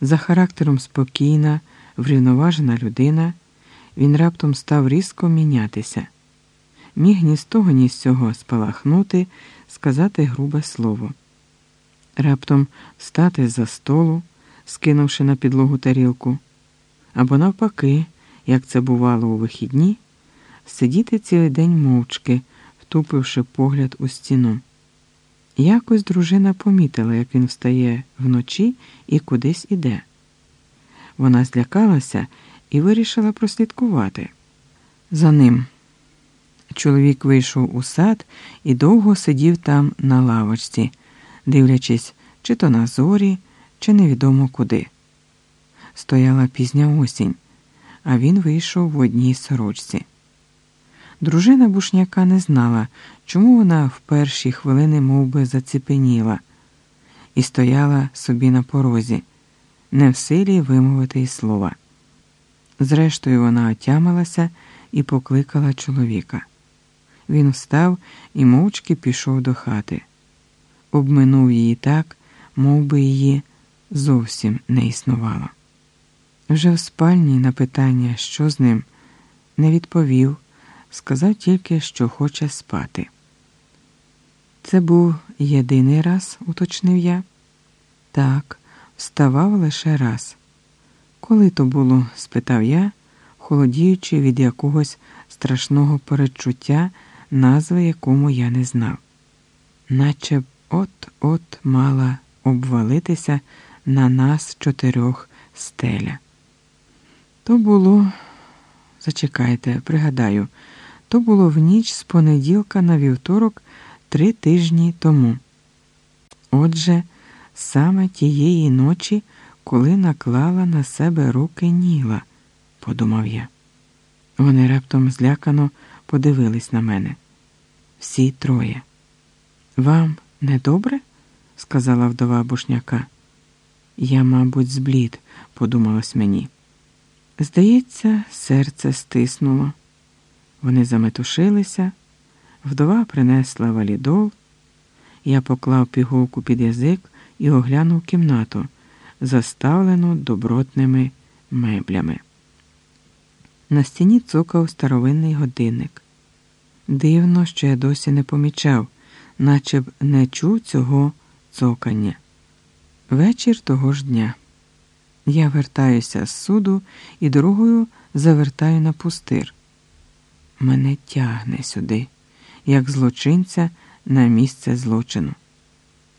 За характером спокійна, врівноважена людина, він раптом став різко мінятися. Міг ні з того, ні з цього спалахнути, сказати грубе слово. Раптом встати за столу, скинувши на підлогу тарілку, або навпаки, як це бувало у вихідні, сидіти цілий день мовчки, втупивши погляд у стіну. Якось дружина помітила, як він встає вночі і кудись іде. Вона злякалася і вирішила прослідкувати за ним. Чоловік вийшов у сад і довго сидів там на лавочці, дивлячись, чи то на зорі, чи невідомо куди. Стояла пізня осінь, а він вийшов в одній сорочці. Дружина бушняка не знала, чому вона в перші хвилини мов би, заціпеніла і стояла собі на порозі, не в силі вимовити й слова. Зрештою, вона отямилася і покликала чоловіка. Він встав і мовчки пішов до хати, обминув її так, мов би її зовсім не існувало. Вже в спальні на питання, що з ним, не відповів, сказав тільки, що хоче спати. Це був єдиний раз, уточнив я. Так, вставав лише раз. Коли то було? спитав я, холодіючи від якогось страшного передчуття, назви якому я не знав, наче от-от мала обвалитися на нас чотирьох стеля. То було, зачекайте, пригадаю, то було в ніч з понеділка на вівторок три тижні тому. Отже, саме тієї ночі, коли наклала на себе руки Ніла, подумав я. Вони раптом злякано подивились на мене. Всі троє. Вам не добре? сказала вдова бушняка. Я, мабуть, зблід, подумалось мені. Здається, серце стиснуло. Вони заметушилися, вдова принесла валідол. Я поклав пігулку під язик і оглянув кімнату, заставлену добротними меблями. На стіні цокав старовинний годинник. Дивно, що я досі не помічав, наче б не чув цього цокання. Вечір того ж дня. Я вертаюся з суду і дорогою завертаю на пустир. Мене тягне сюди, як злочинця на місце злочину.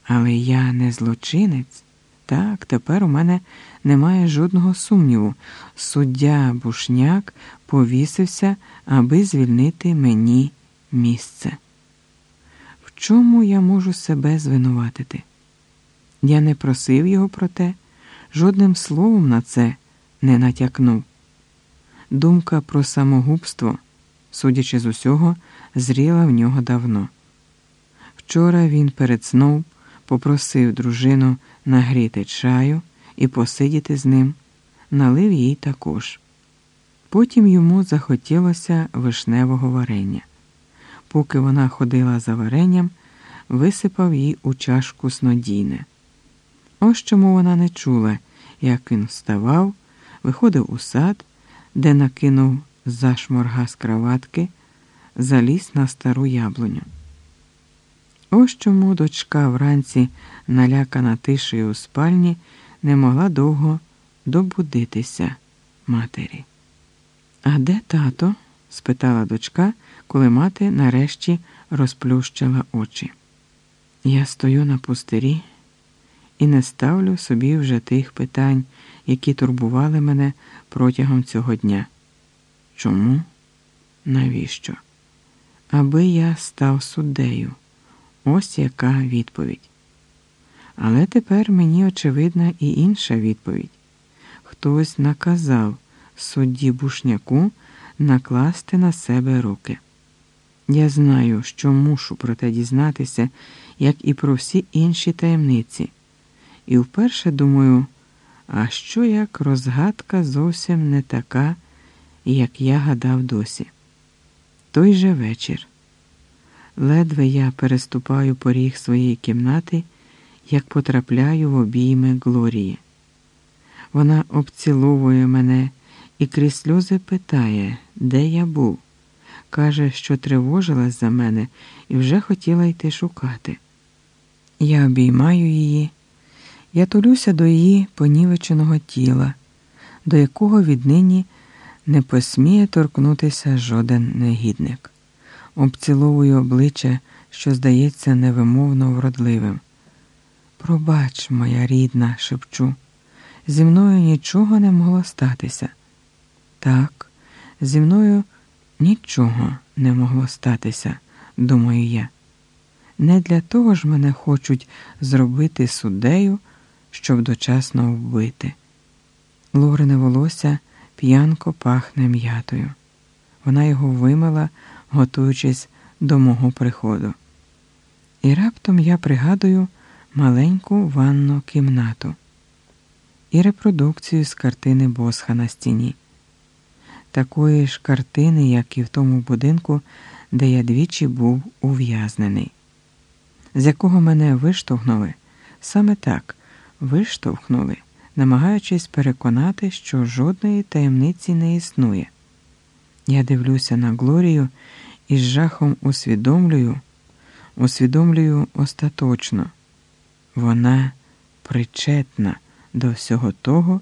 Але я не злочинець. Так, тепер у мене немає жодного сумніву. Суддя Бушняк повісився, аби звільнити мені місце. В чому я можу себе звинуватити? Я не просив його про те, жодним словом на це не натякнув. Думка про самогубство, судячи з усього, зріла в нього давно. Вчора він перед сном попросив дружину нагріти чаю і посидіти з ним, налив їй також. Потім йому захотілося вишневого варення. Поки вона ходила за варенням, висипав їй у чашку снодійне. Ось чому вона не чула, як він вставав, виходив у сад, де накинув зашморга з краватки, заліз на стару яблуню. Ось чому дочка вранці, налякана тишею у спальні, не могла довго добудитися матері. А де тато? спитала дочка, коли мати нарешті розплющила очі. Я стою на пустирі і не ставлю собі вже тих питань, які турбували мене протягом цього дня. Чому? Навіщо? Аби я став суддею. Ось яка відповідь. Але тепер мені очевидна і інша відповідь. Хтось наказав судді бушняку накласти на себе руки. Я знаю, що мушу про те дізнатися, як і про всі інші таємниці. І вперше думаю, а що як розгадка зовсім не така, як я гадав досі. Той же вечір. Ледве я переступаю поріг своєї кімнати, як потрапляю в обійми Глорії. Вона обціловує мене і крізь сльози питає, де я був. Каже, що тривожилась за мене і вже хотіла йти шукати. Я обіймаю її, я тулюся до її понівеченого тіла, до якого віднині не посміє торкнутися жоден негідник. Обціловую обличчя, що здається невимовно вродливим. Пробач, моя рідна, шепчу, зі мною нічого не могло статися. Так, зі мною нічого не могло статися, думаю я. Не для того ж мене хочуть зробити суддею, щоб дочасно вбити. Лорине волосся п'янко пахне м'ятою. Вона його вимила, готуючись до мого приходу. І раптом я пригадую маленьку ванну кімнату і репродукцію з картини Босха на стіні, такої ж картини, як і в тому будинку, де я двічі був ув'язнений, з якого мене виштовхнули, саме так виштовхнули, намагаючись переконати, що жодної таємниці не існує. Я дивлюся на Глорію і з жахом усвідомлюю, усвідомлюю остаточно. Вона причетна до всього того,